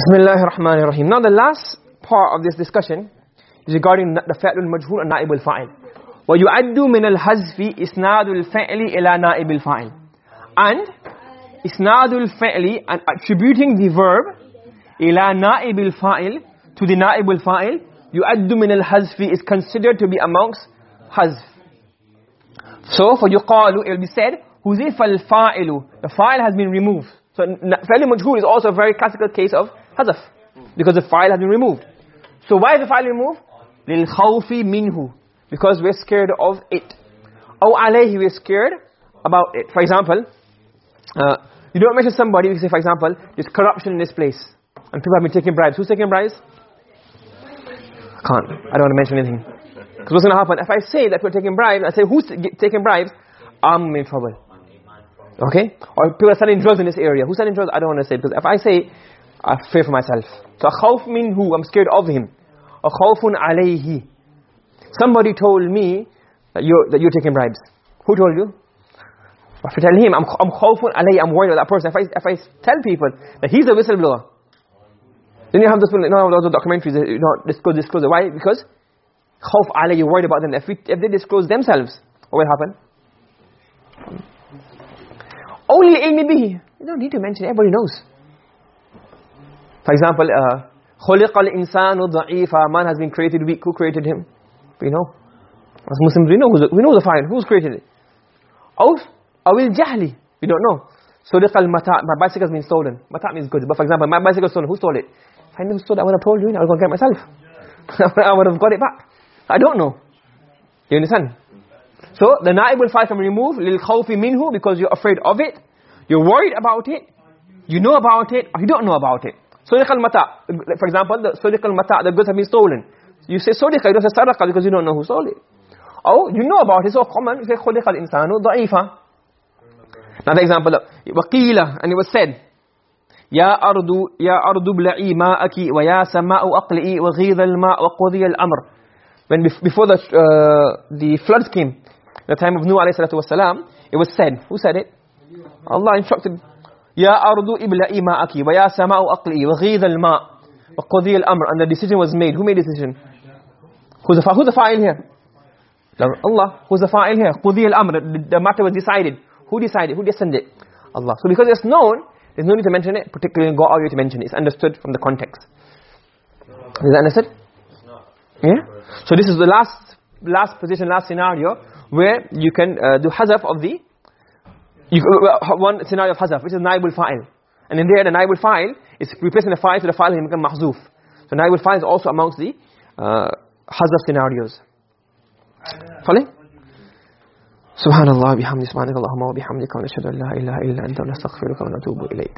Bismillahir Rahmanir Rahim. Now the last part of this discussion is regarding the fa'lul majhul and na'ibul fa'il. Wa yu'addu min al-hazfi isnadul fa'li ila na'ibul fa'il. And isnadul fa'li and attributing the verb ila na'ibul fa'il to the na'ibul fa'il yu'addu min al-hazfi is considered to be amongst hazf. So for yuqalu it will be said huzifa al-fa'ilu. The fa'il has been removed. So fa'lul majhul is also a very classical case of hazf because the fa'il has been removed. So why is the fa'il removed? Lil khawfi minhu. Because we're scared of it. Aw alayhi we're scared about it. For example uh, you don't mention somebody you say for example there's corruption in this place. And people have been taking bribes. Who's taking bribes? I can't. I don't want to mention anything. Because what's going to happen? If i say that we're taking bribes i say who's taking bribes? I'm in trouble. Okay? Or people are selling drugs in this area. Who's selling drugs? I don't want to say because if i say I fear for myself. So a khawf minhu, I'm scared of him. Or khawfun alayhi. Somebody told me that you're, that you're taking bribes. Who told you? If I tell him, I'm, I'm khawfun alayhi, I'm worried about that person. If I, if I tell people that he's a whistleblower, then you have this, you know, those documentaries, you know, disclose, disclose. Why? Because khawf alayhi, you're worried about them. If, we, if they disclose themselves, what will happen? only ilmi bihi you don't need to mention everybody knows for example uh khuliqa al-insanu man has been created weak. Who created him? We know. As muslims we know we know the fine who's created it? Aw aw al-jahli we don't know. suriqa al-mata my bicycle has been stolen. Mata means good. But for example my bicycle stolen. Who stole it? If i knew who stole it i would have told you. I was to get myself. I would have got it back. I don't know. You understand? So the naibul fa'il can remove. Lil khawfi minhu. Because you're afraid of it. You're worried about it. You know about it. Or you don't know about it suriqa al-mata for example the al-mata the goods have been stolen. You say suriqa you don't say saraqa because you don't know who stole it. Oh you know about it It's so common you say khuliqa al-insanu da'ifa another example waqila and it was said ya ardu ya ardu bla'i ma'aki wa ya sama'u aqli'i wa ghidha al-ma' wa qudhiya al-amr when before the uh, the floods came the time of nuh alayhi salatu was salam it was said who said it? Allah instructed Ya ardu ibla'i ma'aki, wa ya sama'u aqli'i, wa ghidha al-ma' wa qudhi al-amr. And the decision was made. Who made the decision? Who's the, who's the fa'il here? Allah. Who's the fa'il here? Qudhi al-amr. The, matter was decided. Who decided? Who descended? Allah. So because it's known, there's no need to mention it, particularly go out to mention it. It's understood from the context. Is that understood? Yeah? So this is the last last position, last scenario where you can uh, do hazaf of the you, uh, one scenario of hazaf which is naibul fa'il and in there the naibul fa'il is replacing the fa'il to the fa'il and become mahzuf so naibul fa'il is also amongst the uh, hazaf scenarios follow سبحان الله بحمد سبحانك اللهم وبحمدك ونشهد ان لا اله الا انت ونستغفرك ونتوب اليك